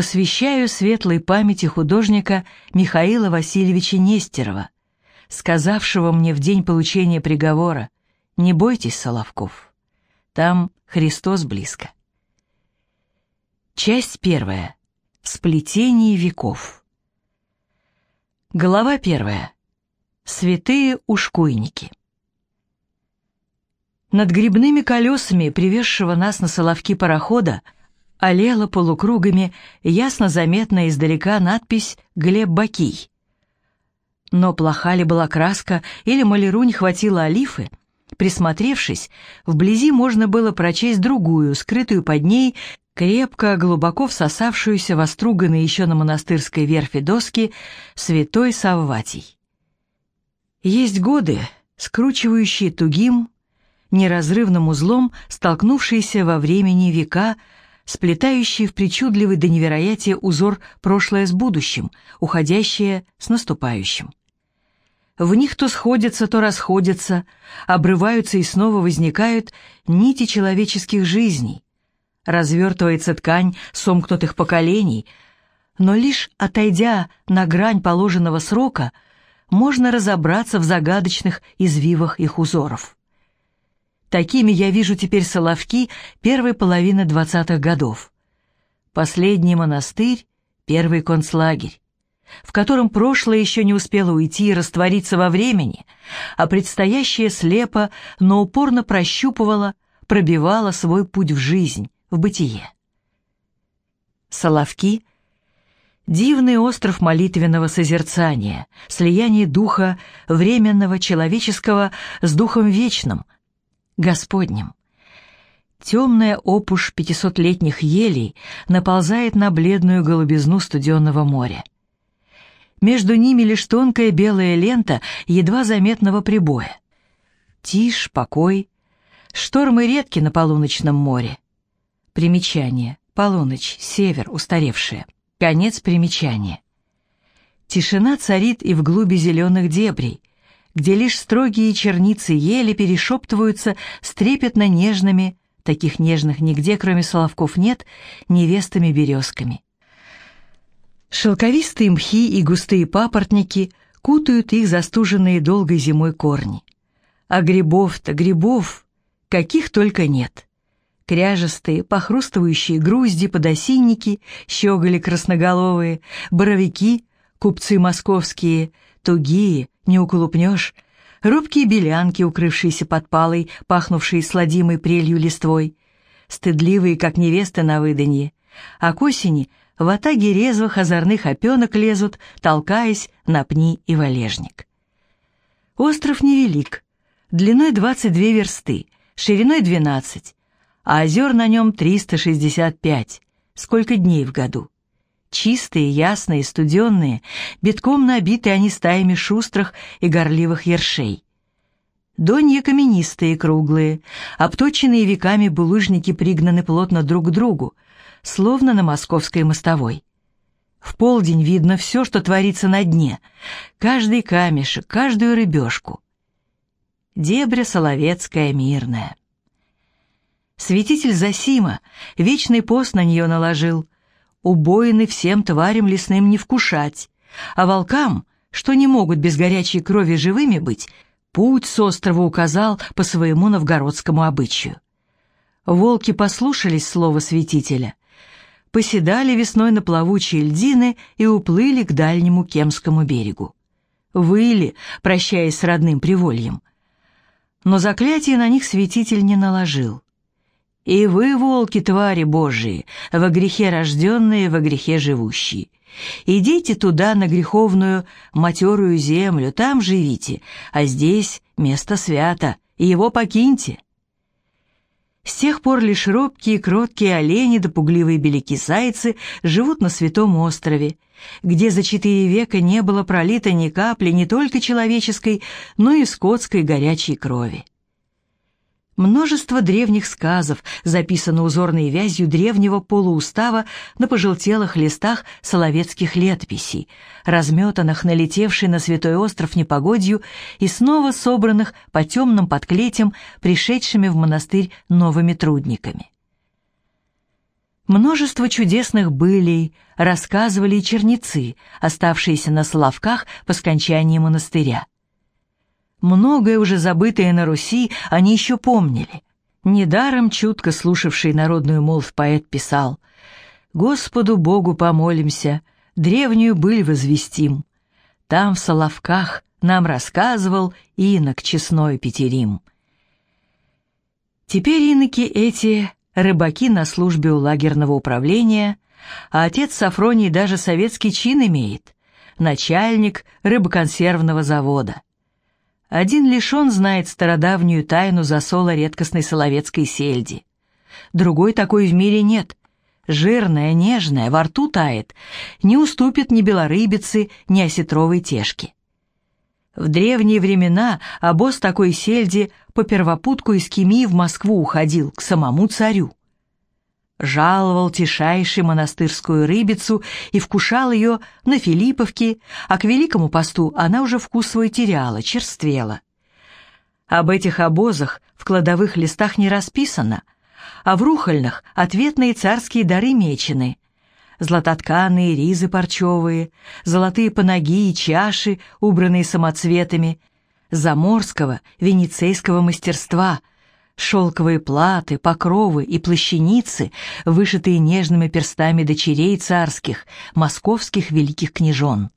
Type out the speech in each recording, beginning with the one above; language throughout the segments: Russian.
посвящаю светлой памяти художника Михаила Васильевича Нестерова, сказавшего мне в день получения приговора «Не бойтесь, Соловков, там Христос близко». Часть первая. В сплетении веков. Глава первая. Святые ушкуйники. Над грибными колесами, привезшего нас на соловки парохода, олела полукругами ясно заметная издалека надпись «Глеб Бакий». Но плоха ли была краска или маляру не хватило олифы, присмотревшись, вблизи можно было прочесть другую, скрытую под ней, крепко, глубоко всосавшуюся в оструганные еще на монастырской верфи доски святой Савватий. Есть годы, скручивающие тугим, неразрывным узлом столкнувшиеся во времени века, сплетающие в причудливый до невероятия узор прошлое с будущим, уходящее с наступающим. В них то сходятся, то расходятся, обрываются и снова возникают нити человеческих жизней. Развертывается ткань сомкнутых поколений, но лишь отойдя на грань положенного срока, можно разобраться в загадочных извивах их узоров. Такими я вижу теперь Соловки первой половины двадцатых годов. Последний монастырь, первый концлагерь, в котором прошлое еще не успело уйти и раствориться во времени, а предстоящее слепо, но упорно прощупывало, пробивало свой путь в жизнь, в бытие. Соловки — дивный остров молитвенного созерцания, слияние духа временного человеческого с духом вечным — Господним. Темная опушь пятисотлетних елей наползает на бледную голубизну студенного моря. Между ними лишь тонкая белая лента едва заметного прибоя. Тишь, покой, штормы редки на полуночном море. Примечание. Полуночь, север, устаревшая. Конец примечания. Тишина царит и в глуби зеленых дебрей, где лишь строгие черницы ели перешептываются с трепетно нежными, таких нежных нигде, кроме соловков, нет, невестами-березками. Шелковистые мхи и густые папоротники кутают их застуженные долгой зимой корни. А грибов-то, грибов, каких только нет. Кряжестые, похрустывающие грузди, подосинники, щеголи красноголовые, боровики, купцы московские, тугие, не уколупнешь, робкие белянки, укрывшиеся под палой, пахнувшие сладимой прелью листвой, стыдливые, как невесты на выданье, а к осени в атаге резвых озорных опенок лезут, толкаясь на пни и валежник. Остров невелик, длиной 22 версты, шириной 12, а озер на нем 365, сколько дней в году. Чистые, ясные, студенные, битком набиты они стаями шустрых и горливых ершей. Донья каменистые, круглые, обточенные веками булыжники пригнаны плотно друг к другу, словно на московской мостовой. В полдень видно все, что творится на дне, каждый камешек, каждую рыбешку. Дебря Соловецкая мирная. Святитель Засима вечный пост на нее наложил, убоины всем тварям лесным не вкушать, а волкам, что не могут без горячей крови живыми быть, путь с острова указал по своему новгородскому обычаю. Волки послушались слова святителя, поседали весной на плавучие льдины и уплыли к дальнему Кемскому берегу. Выли, прощаясь с родным привольем. Но заклятие на них святитель не наложил. И вы, волки, твари Божии, во грехе рожденные, во грехе живущие. Идите туда, на греховную матерую землю, там живите, а здесь место свято, и его покиньте. С тех пор лишь робкие, кроткие олени да пугливые беляки-зайцы живут на Святом острове, где за четыре века не было пролито ни капли не только человеческой, но и скотской горячей крови. Множество древних сказов записано узорной вязью древнего полуустава на пожелтелых листах соловецких летописей, разметанных налетевшей на святой остров непогодью и снова собранных по темным подклетям, пришедшими в монастырь новыми трудниками. Множество чудесных былей рассказывали и черницы, оставшиеся на Соловках по скончании монастыря. Многое уже забытое на Руси они еще помнили. Недаром чутко слушавший народную молвь поэт писал «Господу Богу помолимся, древнюю быль возвестим. Там, в Соловках, нам рассказывал инок честной Петерим». Теперь иноки эти рыбаки на службе у лагерного управления, а отец Сафроний даже советский чин имеет, начальник рыбоконсервного завода. Один лишь он знает стародавнюю тайну засола редкостной соловецкой сельди. Другой такой в мире нет. Жирная, нежная, во рту тает, не уступит ни белорыбицы, ни осетровой тешки. В древние времена обоз такой сельди по первопутку из Кеми в Москву уходил к самому царю жаловал тишайший монастырскую рыбицу и вкушал ее на Филипповке, а к Великому посту она уже вкус свой теряла, черствела. Об этих обозах в кладовых листах не расписано, а в рухольных ответные царские дары мечены. Златотканые ризы парчевые, золотые панаги и чаши, убранные самоцветами, заморского, венецейского мастерства — шелковые платы, покровы и плащаницы, вышитые нежными перстами дочерей царских, московских великих княжон.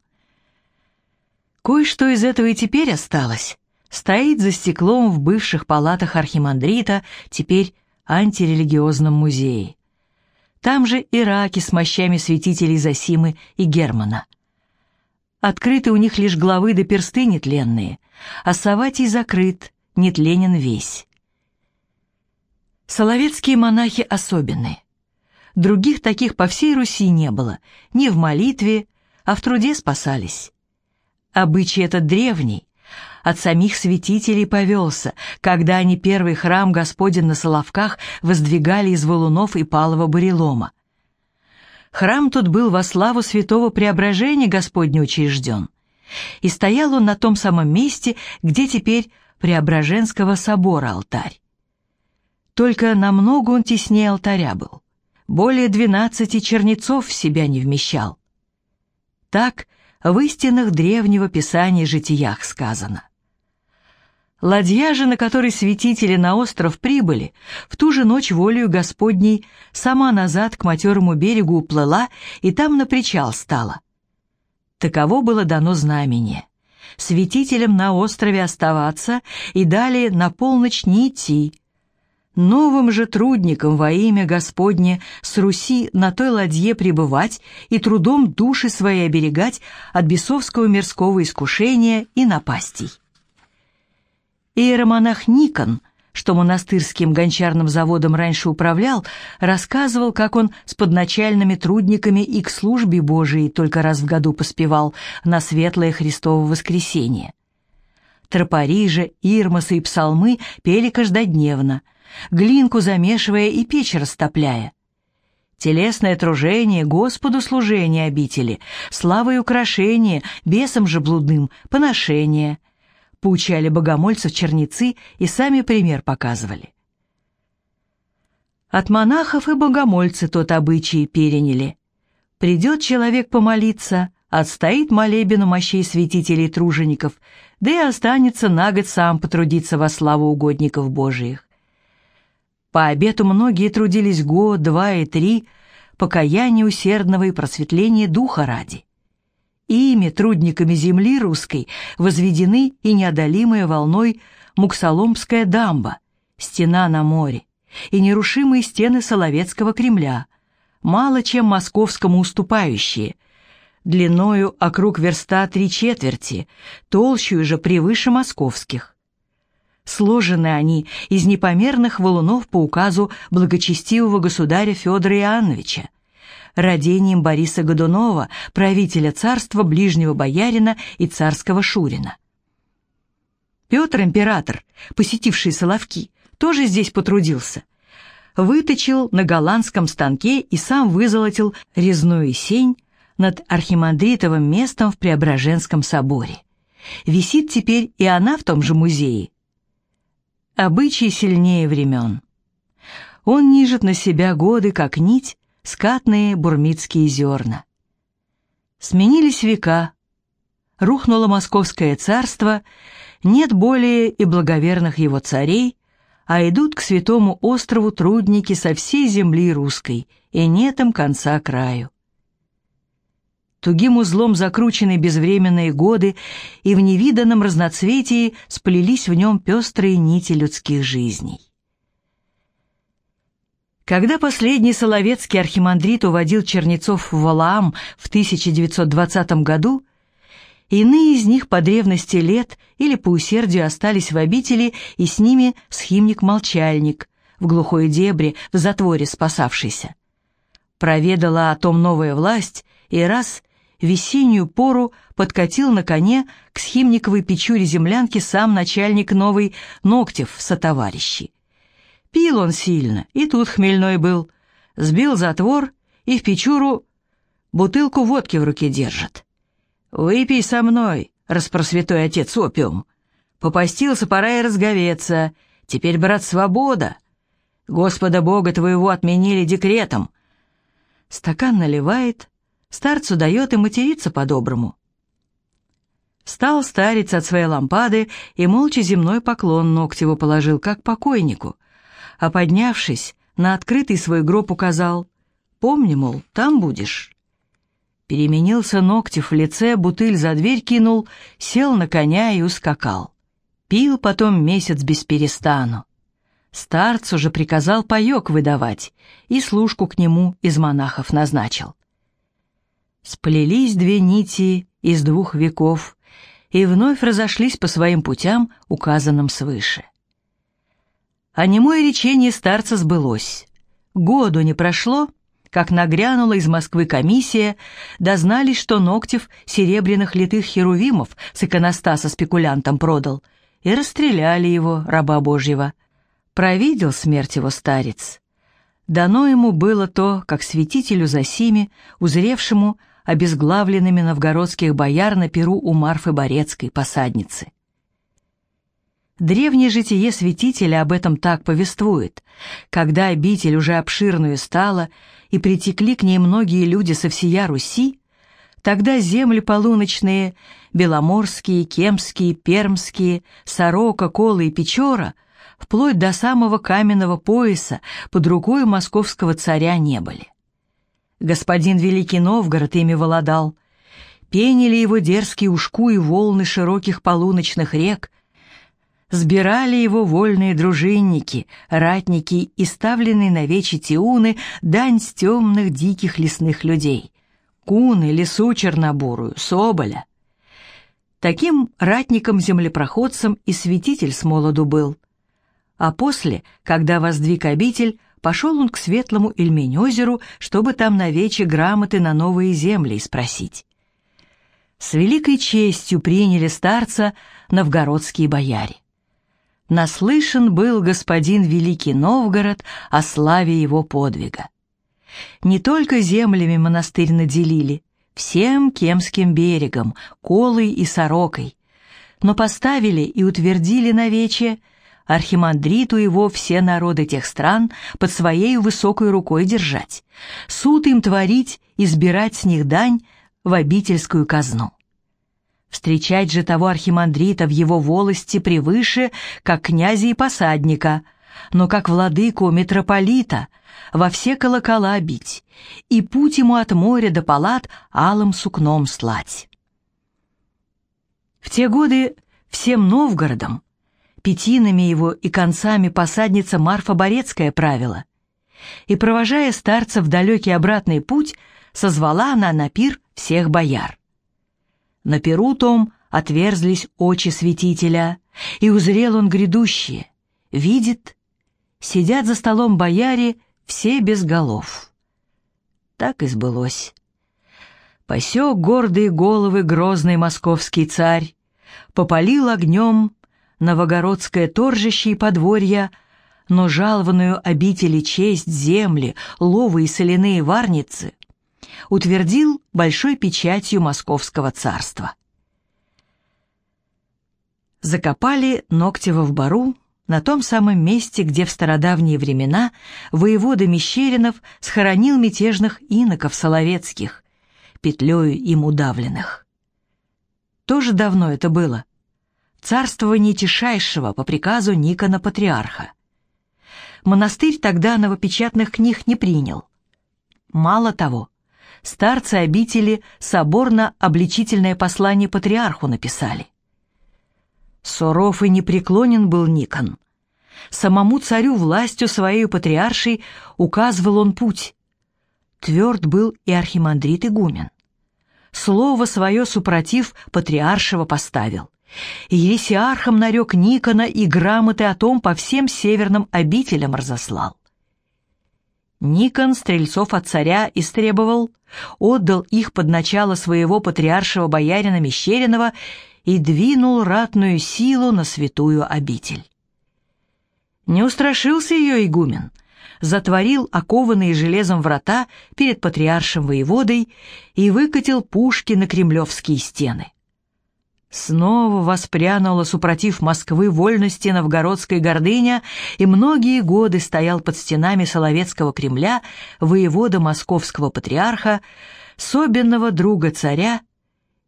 Кое-что из этого и теперь осталось. Стоит за стеклом в бывших палатах архимандрита, теперь антирелигиозном музее. Там же и раки с мощами святителей Зосимы и Германа. Открыты у них лишь главы да персты нетленные, а Саватий закрыт, нетленен весь. Соловецкие монахи особенные. Других таких по всей Руси не было, ни в молитве, а в труде спасались. Обычай этот древний, от самих святителей повелся, когда они первый храм Господень на Соловках воздвигали из валунов и палого бурелома. Храм тут был во славу святого Преображения Господня учрежден, и стоял он на том самом месте, где теперь Преображенского собора алтарь. Только намного он теснее алтаря был. Более двенадцати чернецов в себя не вмещал. Так в истинных древнего писания житиях сказано. Ладья же, на которой святители на остров прибыли, в ту же ночь волею Господней сама назад к матерому берегу уплыла и там на причал стала. Таково было дано знамение. Святителям на острове оставаться и далее на полночь не идти, Новым же трудникам во имя Господне с Руси на той ладье пребывать и трудом души свои оберегать от бесовского мирского искушения и напастей. Иеромонах Никон, что монастырским гончарным заводом раньше управлял, рассказывал, как он с подначальными трудниками и к службе Божией только раз в году поспевал на светлое Христово воскресенье. Тропари же, ирмасы и псалмы пели каждодневно – глинку замешивая и печь растопляя. Телесное тружение, Господу служение обители, слава и украшение, бесам же блудным, поношение. Поучали богомольцев черницы и сами пример показывали. От монахов и богомольцы тот обычай переняли. Придет человек помолиться, отстоит молебен у мощей святителей тружеников, да и останется на год сам потрудиться во славу угодников Божиих. По обету многие трудились год, два и три, покаяние усердного и просветления духа ради. Ими, трудниками земли русской, возведены и неодолимая волной Муксоломская дамба, стена на море, и нерушимые стены Соловецкого Кремля, мало чем московскому уступающие, длиною округ верста три четверти, толщую же превыше московских. Сложены они из непомерных валунов по указу благочестивого государя Федора Иоанновича, родением Бориса Годунова, правителя царства ближнего боярина и царского Шурина. Петр, император, посетивший Соловки, тоже здесь потрудился. Выточил на голландском станке и сам вызолотил резную сень над архимандритовым местом в Преображенском соборе. Висит теперь и она в том же музее, Обычай сильнее времен. Он нижет на себя годы, как нить, скатные бурмитские зерна. Сменились века, рухнуло московское царство, нет более и благоверных его царей, а идут к святому острову трудники со всей земли русской, и нет им конца краю. Тугим узлом закручены безвременные годы, и в невиданном разноцветии сплелись в нем пестрые нити людских жизней. Когда последний Соловецкий архимандрит уводил Чернецов в Валаам в 1920 году, Иные из них по древности лет или по усердию остались в обители, и с ними схимник-молчальник, в глухой дебре, в затворе спасавшийся. Проведала о том новая власть, и раз весеннюю пору подкатил на коне к схимниковой печуре землянки сам начальник новый Ногтев сотоварищи. Пил он сильно, и тут хмельной был. Сбил затвор и в печуру бутылку водки в руке держит. «Выпей со мной, распросвятой отец опиум. Попастился, пора и разговеться. Теперь, брат, свобода. Господа Бога твоего отменили декретом». Стакан наливает, старцу дает и материться по-доброму. Встал старец от своей лампады и молча земной поклон Ногтеву положил, как покойнику, а поднявшись, на открытый свой гроб указал. «Помни, мол, там будешь». Переменился Ногтев в лице, бутыль за дверь кинул, сел на коня и ускакал. Пил потом месяц без перестану. Старцу же приказал паёк выдавать и служку к нему из монахов назначил. Сплелись две нити из двух веков и вновь разошлись по своим путям, указанным свыше. А немое речение старца сбылось. Году не прошло — как нагрянула из Москвы комиссия, дознались, что Ногтев серебряных литых херувимов с иконостаса спекулянтом продал, и расстреляли его, раба Божьего. Провидел смерть его старец. Дано ему было то, как святителю Засиме, узревшему обезглавленными новгородских бояр на перу у Марфы Борецкой, посадницы. Древнее житие святителя об этом так повествует. Когда обитель уже обширную стала, и притекли к ней многие люди со всея Руси, тогда земли полуночные, Беломорские, Кемские, Пермские, Сорока, Колы и Печора, вплоть до самого каменного пояса под рукой московского царя не были. Господин Великий Новгород ими володал, пенили его дерзкие ушку и волны широких полуночных рек, сбирали его вольные дружинники, ратники и ставленные на вечи тиуны дань с темных диких лесных людей. Куны, лесу чернобурую, соболя. Таким ратником-землепроходцем и святитель с молоду был. А после, когда воздвиг обитель, пошел он к светлому Ильмень-озеру, чтобы там на грамоты на новые земли спросить. С великой честью приняли старца новгородские бояре наслышан был господин Великий Новгород о славе его подвига. Не только землями монастырь наделили, всем Кемским берегом, Колой и Сорокой, но поставили и утвердили на вече архимандриту его все народы тех стран под своей высокой рукой держать, суд им творить, избирать с них дань в обительскую казну. Встречать же того архимандрита в его волости превыше, как князя и посадника, но как владыку митрополита во все колокола бить и путь ему от моря до палат алым сукном слать. В те годы всем Новгородом, пятинами его и концами посадница Марфа Борецкая правила, и, провожая старца в далекий обратный путь, созвала она на пир всех бояр. На перу том отверзлись очи святителя, и узрел он грядущее. Видит, сидят за столом бояре все без голов. Так и сбылось. Посек гордые головы грозный московский царь, попалил огнем новогородское торжище и подворья, но жалованную обители честь земли, ловы и соляные варницы утвердил большой печатью Московского царства. Закопали Ногтева в бару на том самом месте, где в стародавние времена воевода Мещеринов схоронил мятежных иноков соловецких, петлею им удавленных. Тоже давно это было. Царствование Тишайшего по приказу Никона Патриарха. Монастырь тогда новопечатных книг не принял. Мало того, старцы обители соборно-обличительное послание патриарху написали. Суров и непреклонен был Никон. Самому царю властью своей патриаршей указывал он путь. Тверд был и архимандрит игумен. Слово свое супротив патриаршего поставил. И ересиархом нарек Никона и грамоты о том по всем северным обителям разослал. Никон стрельцов от царя истребовал, отдал их под начало своего патриаршего боярина Мещеринова и двинул ратную силу на святую обитель. Не устрашился ее игумен, затворил окованные железом врата перед патриаршим воеводой и выкатил пушки на кремлевские стены. Снова воспрянула, супротив Москвы, вольности новгородской гордыня, и многие годы стоял под стенами Соловецкого Кремля воевода московского патриарха, особенного друга царя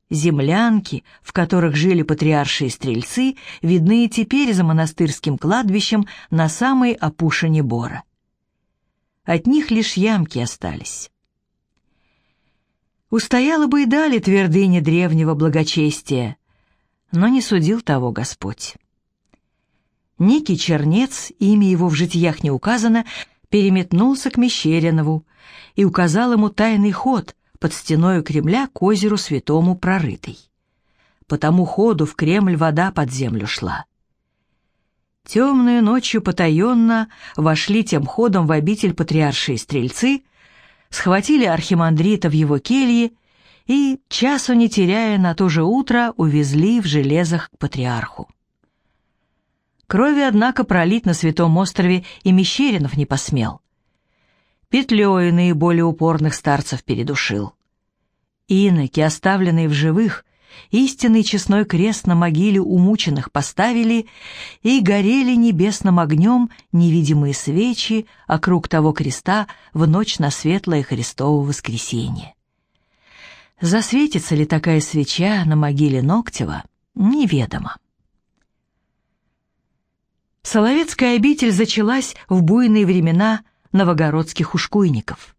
Землянки, в которых жили патриаршие стрельцы, видны и теперь за монастырским кладбищем на самой опушине Бора. От них лишь ямки остались. Устояла бы и дали твердыня древнего благочестия, но не судил того Господь. Некий чернец, имя его в житиях не указано, переметнулся к Мещеринову и указал ему тайный ход — под стеною Кремля к озеру Святому прорытый. По тому ходу в Кремль вода под землю шла. Темную ночью потаенно вошли тем ходом в обитель патриаршие стрельцы, схватили архимандрита в его келье и, часу не теряя, на то же утро увезли в железах к патриарху. Крови, однако, пролить на Святом острове и Мещеринов не посмел петлей наиболее упорных старцев передушил. Иноки, оставленные в живых, истинный честной крест на могиле умученных поставили, и горели небесным огнем невидимые свечи округ того креста в ночь на светлое Христово воскресенье. Засветится ли такая свеча на могиле Ноктева, неведомо. Соловецкая обитель зачалась в буйные времена – новогородских ушкуйников.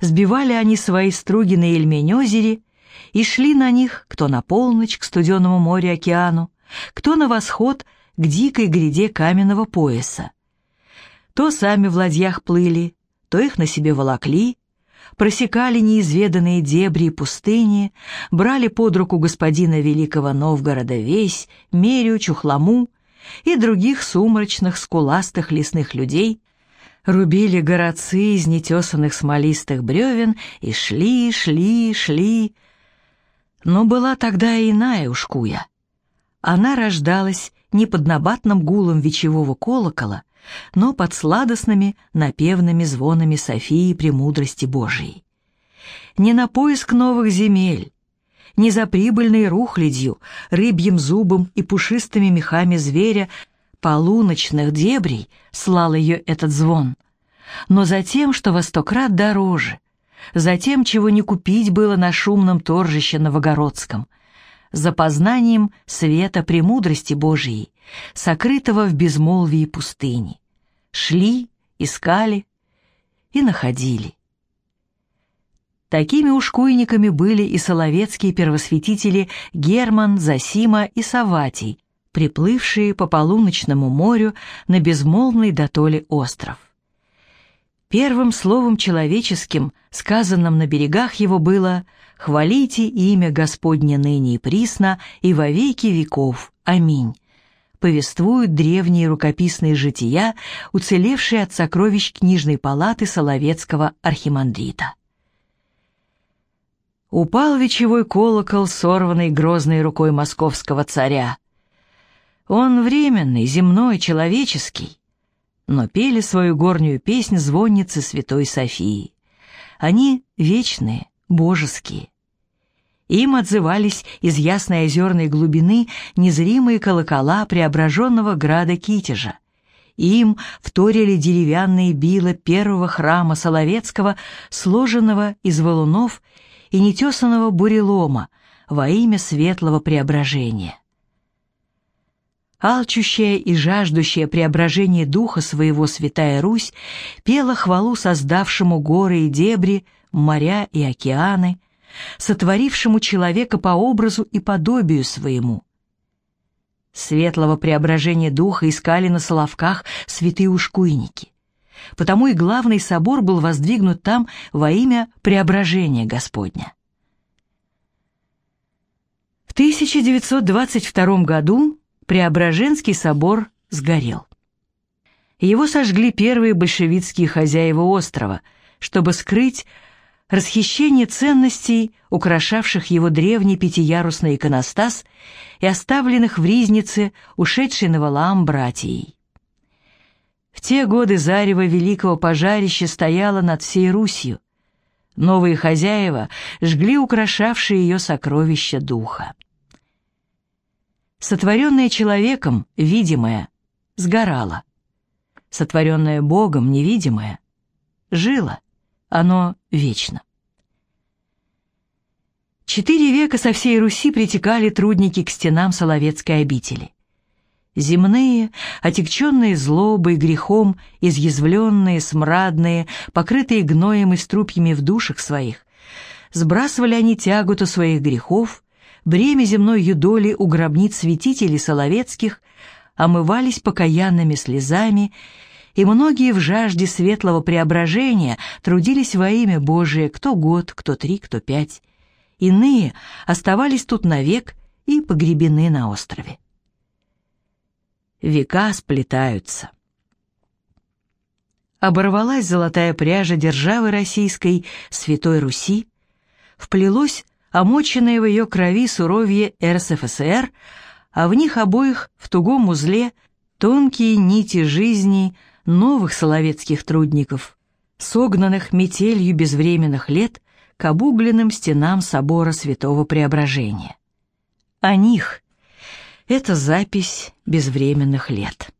Сбивали они свои струги на Ельмень-озере и шли на них кто на полночь к студенному морю-океану, кто на восход к дикой гряде каменного пояса. То сами в ладьях плыли, то их на себе волокли, просекали неизведанные дебри и пустыни, брали под руку господина Великого Новгорода весь, Мерю, Чухламу и других сумрачных, скуластых лесных людей, рубили городцы из нетесанных смолистых бревен и шли, шли, шли. Но была тогда иная ушкуя. Она рождалась не под набатным гулом вечевого колокола, но под сладостными напевными звонами Софии премудрости Божией. Не на поиск новых земель, не за прибыльной рухлядью, рыбьим зубом и пушистыми мехами зверя полуночных дебрей слал ее этот звон, но за тем, что во сто крат дороже, за тем, чего не купить было на шумном торжище Новогородском, за познанием света премудрости Божией, сокрытого в безмолвии пустыни. Шли, искали и находили. Такими ушкуйниками были и соловецкие первосвятители Герман, Засима и Саватий, приплывшие по полуночному морю на безмолвный дотоле остров. Первым словом человеческим, сказанным на берегах его, было «Хвалите имя Господне ныне и присно, и во веки веков. Аминь» повествуют древние рукописные жития, уцелевшие от сокровищ книжной палаты Соловецкого архимандрита. Упал вечевой колокол, сорванный грозной рукой московского царя. Он временный, земной, человеческий, но пели свою горнюю песнь звонницы Святой Софии. Они вечные, божеские. Им отзывались из ясной озерной глубины незримые колокола преображенного града Китежа. Им вторили деревянные била первого храма Соловецкого, сложенного из валунов и нетесанного бурелома во имя светлого преображения. Алчущая и жаждущая преображения духа своего Святая Русь пела хвалу создавшему горы и дебри, моря и океаны, сотворившему человека по образу и подобию своему. Светлого преображения духа искали на Соловках святые ушкуйники. Потому и главный собор был воздвигнут там во имя преображения Господня. В 1922 году Преображенский собор сгорел. Его сожгли первые большевистские хозяева острова, чтобы скрыть расхищение ценностей, украшавших его древний пятиярусный иконостас и оставленных в ризнице, ушедшей на валам братьей. В те годы зарево великого пожарища стояло над всей Русью. Новые хозяева жгли украшавшие ее сокровища духа. Сотворенное человеком, видимое, сгорало. Сотворенное Богом, невидимое, жило. Оно вечно. Четыре века со всей Руси притекали трудники к стенам Соловецкой обители. Земные, отягченные злобой, грехом, изъязвленные, смрадные, покрытые гноем и струпьями в душах своих, сбрасывали они тяготу своих грехов бремя земной юдоли у гробниц святителей Соловецких омывались покаянными слезами, и многие в жажде светлого преображения трудились во имя Божие кто год, кто три, кто пять. Иные оставались тут навек и погребены на острове. Века сплетаются. Оборвалась золотая пряжа державы российской, Святой Руси, вплелось омоченные в ее крови суровье РСФСР, а в них обоих в тугом узле тонкие нити жизни новых соловецких трудников, согнанных метелью безвременных лет к обугленным стенам собора Святого Преображения. О них — это запись безвременных лет.